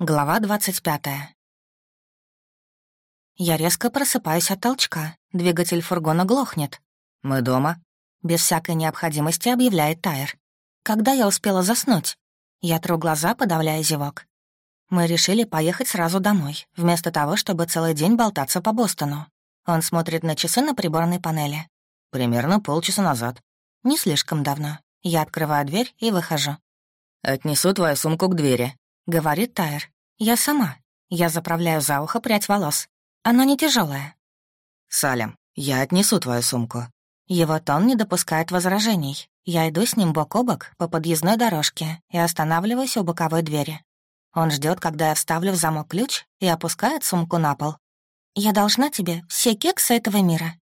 Глава двадцать пятая. Я резко просыпаюсь от толчка. Двигатель фургона глохнет. «Мы дома?» Без всякой необходимости объявляет Тайр. Когда я успела заснуть? Я тру глаза, подавляя зевок. Мы решили поехать сразу домой, вместо того, чтобы целый день болтаться по Бостону. Он смотрит на часы на приборной панели. Примерно полчаса назад. Не слишком давно. Я открываю дверь и выхожу. «Отнесу твою сумку к двери», Говорит Тайр. Я сама. Я заправляю за ухо прядь волос. Она не тяжелая. Салем, я отнесу твою сумку. Его тон не допускает возражений. Я иду с ним бок о бок по подъездной дорожке и останавливаюсь у боковой двери. Он ждет, когда я вставлю в замок ключ и опускает сумку на пол. «Я должна тебе все кексы этого мира».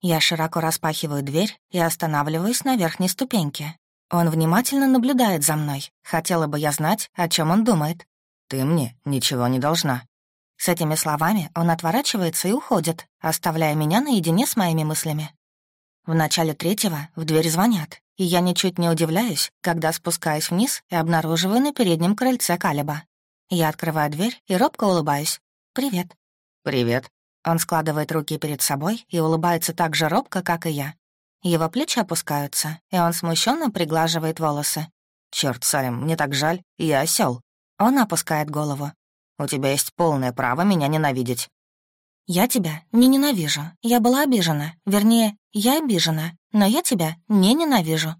Я широко распахиваю дверь и останавливаюсь на верхней ступеньке, он внимательно наблюдает за мной. Хотела бы я знать, о чем он думает. «Ты мне ничего не должна». С этими словами он отворачивается и уходит, оставляя меня наедине с моими мыслями. В начале третьего в дверь звонят, и я ничуть не удивляюсь, когда спускаюсь вниз и обнаруживаю на переднем крыльце Калиба. Я открываю дверь и робко улыбаюсь. «Привет». «Привет». Он складывает руки перед собой и улыбается так же робко, как и я. Его плечи опускаются, и он смущенно приглаживает волосы. Черт, Салим, мне так жаль, я осел. Он опускает голову. У тебя есть полное право меня ненавидеть. Я тебя не ненавижу. Я была обижена. Вернее, я обижена, но я тебя не ненавижу.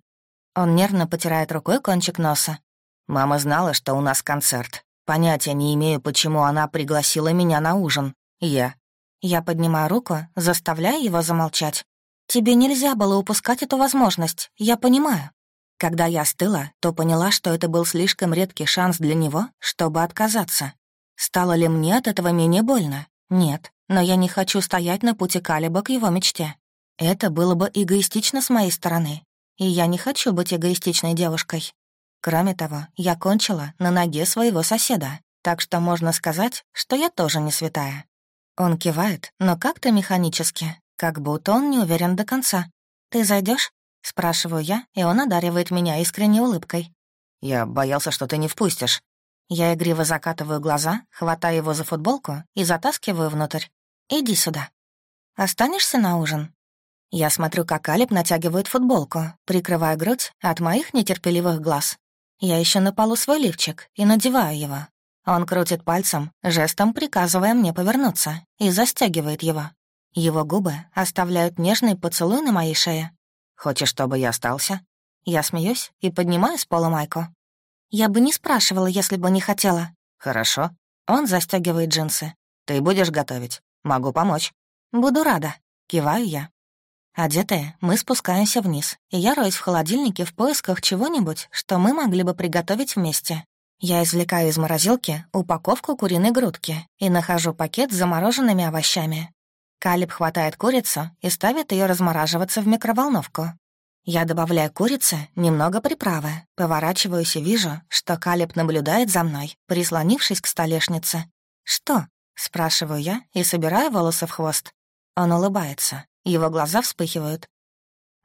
Он нервно потирает рукой кончик носа. Мама знала, что у нас концерт. Понятия не имею, почему она пригласила меня на ужин. Я. Я поднимаю руку, заставляя его замолчать. Тебе нельзя было упускать эту возможность, я понимаю. Когда я остыла, то поняла, что это был слишком редкий шанс для него, чтобы отказаться. Стало ли мне от этого менее больно? Нет, но я не хочу стоять на пути Калиба к его мечте. Это было бы эгоистично с моей стороны, и я не хочу быть эгоистичной девушкой. Кроме того, я кончила на ноге своего соседа, так что можно сказать, что я тоже не святая. Он кивает, но как-то механически, как будто он не уверен до конца. «Ты зайдешь? спрашиваю я, и он одаривает меня искренней улыбкой. «Я боялся, что ты не впустишь». Я игриво закатываю глаза, хватаю его за футболку и затаскиваю внутрь. «Иди сюда. Останешься на ужин?» Я смотрю, как Алип натягивает футболку, прикрывая грудь от моих нетерпеливых глаз. Я еще на полу свой лифчик и надеваю его. Он крутит пальцем, жестом приказывая мне повернуться, и застегивает его. Его губы оставляют нежный поцелуй на моей шее. «Хочешь, чтобы я остался?» Я смеюсь и поднимаю с пола майку. Я бы не спрашивала, если бы не хотела. «Хорошо». Он застегивает джинсы. «Ты будешь готовить? Могу помочь». «Буду рада», — киваю я. Одетые, мы спускаемся вниз, и я роюсь в холодильнике в поисках чего-нибудь, что мы могли бы приготовить вместе. Я извлекаю из морозилки упаковку куриной грудки и нахожу пакет с замороженными овощами, Калиб хватает курицу и ставит ее размораживаться в микроволновку. Я добавляю курице немного приправы, поворачиваюсь и вижу, что Калиб наблюдает за мной, прислонившись к столешнице. «Что?» — спрашиваю я и собираю волосы в хвост. Он улыбается, его глаза вспыхивают.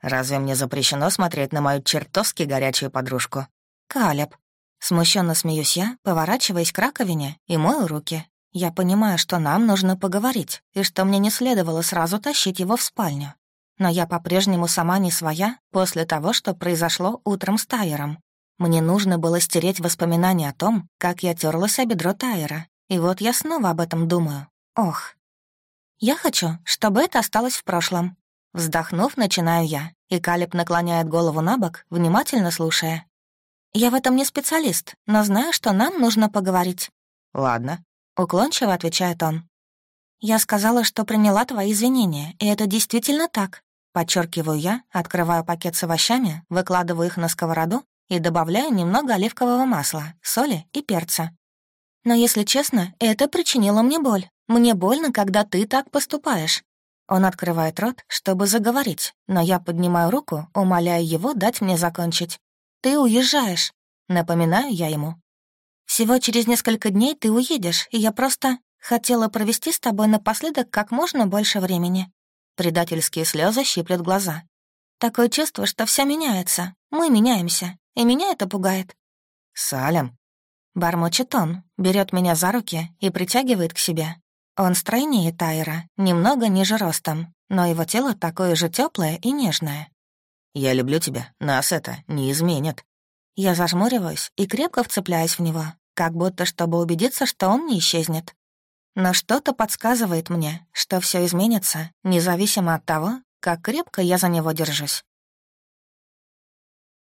«Разве мне запрещено смотреть на мою чертовски горячую подружку?» «Калеб». Смущенно смеюсь я, поворачиваясь к раковине и мою руки. Я понимаю, что нам нужно поговорить, и что мне не следовало сразу тащить его в спальню. Но я по-прежнему сама не своя после того, что произошло утром с Тайером. Мне нужно было стереть воспоминания о том, как я терлась о бедро Тайера. И вот я снова об этом думаю. Ох. Я хочу, чтобы это осталось в прошлом. Вздохнув, начинаю я, и Калиб наклоняет голову на бок, внимательно слушая. Я в этом не специалист, но знаю, что нам нужно поговорить. Ладно, Уклончиво отвечает он. «Я сказала, что приняла твои извинения, и это действительно так». Подчеркиваю я, открываю пакет с овощами, выкладываю их на сковороду и добавляю немного оливкового масла, соли и перца. Но, если честно, это причинило мне боль. Мне больно, когда ты так поступаешь. Он открывает рот, чтобы заговорить, но я поднимаю руку, умоляя его дать мне закончить. «Ты уезжаешь», — напоминаю я ему. Всего через несколько дней ты уедешь, и я просто хотела провести с тобой напоследок как можно больше времени». Предательские слезы щиплют глаза. «Такое чувство, что все меняется. Мы меняемся, и меня это пугает». «Салем». Бормочет он, берет меня за руки и притягивает к себе. Он стройнее Тайра, немного ниже ростом, но его тело такое же теплое и нежное. «Я люблю тебя, нас это не изменит». Я зажмуриваюсь и крепко вцепляюсь в него, как будто чтобы убедиться, что он не исчезнет. Но что-то подсказывает мне, что все изменится, независимо от того, как крепко я за него держусь.